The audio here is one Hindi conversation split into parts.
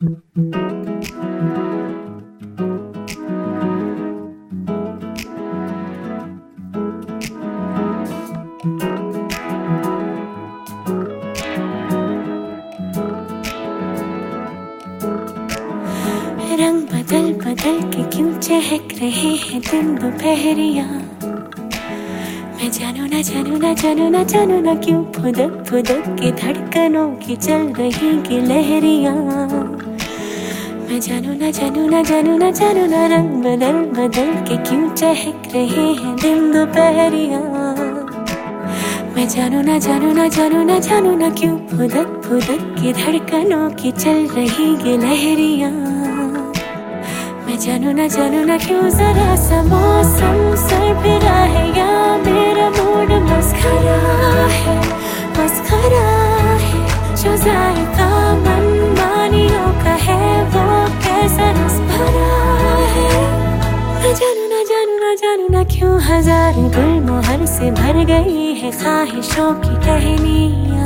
रंग बदल बदल के क्यों चहक रहे हैं दिन दोपहरिया मैं जानू ना जानू ना जानू ना जानू ना क्यों फुदक फुदक के धड़कनों की चल रही की लहरिया? मैं जानू ना जानू ना जानू ना जानू ना रंग बदल बदल के क्यों चहक रहे हैं दिन दोपहरिया मैं जानू ना जानू ना जानू ना जानू ना क्यों फुदक फुदक के धड़कनों की चल रही गे लहरिया मैं जानू ना जानू ना क्यों जरा सा मौसम सर फिरा है या मेरा मूड मस्खरा है मस्खरा है जो जायका क्यों हज़ार गुल मोहर से भर गई है ख्वाहिशों की टहनिया?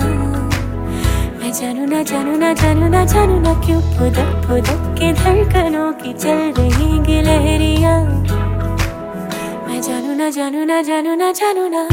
मैं जानू ना जानू ना जानू ना जानू ना क्यों फुदक फुदक के धड़कनों की चल रही गिलहरिया? मैं जानू ना जानू ना जानू ना जानू ना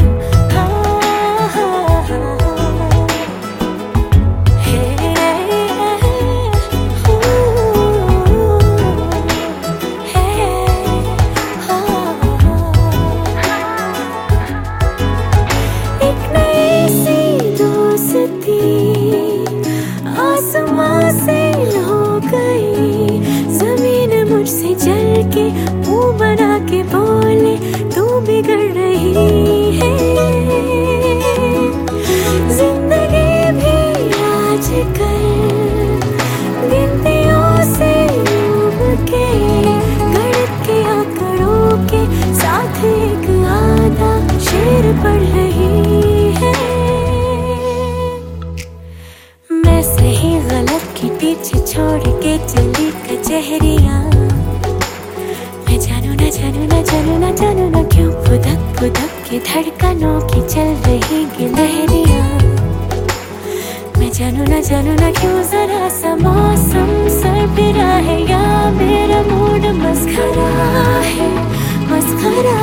के धड़कनों की चल रही गिलहरिया। मैं जानू ना जानू ना क्यों जरा सा मौसम सर फिरा है या मेरा मूड मस्खरा है मस्खरा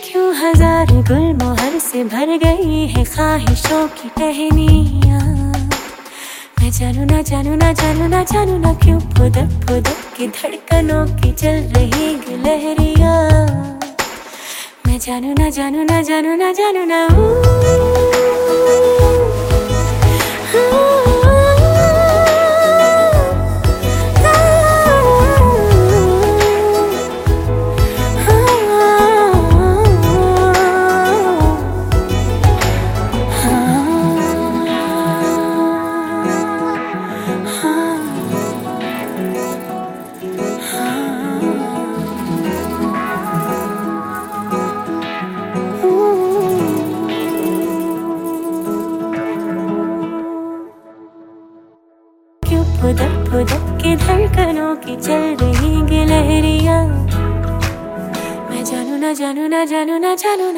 क्यों हज़ार गुल मोहर से भर गई है ख्वाहिशों की टहनिया। मैं जानू ना जानू ना जानू ना जानू ना क्यों फुदक फुदक के धड़कनों की चल रही गिलहरिया। मैं जानू ना जानू ना जानू ना जानू ना धड़कनों की चल रही गिलहरिया। मैं जानू ना जानू ना जानू ना जानू ना।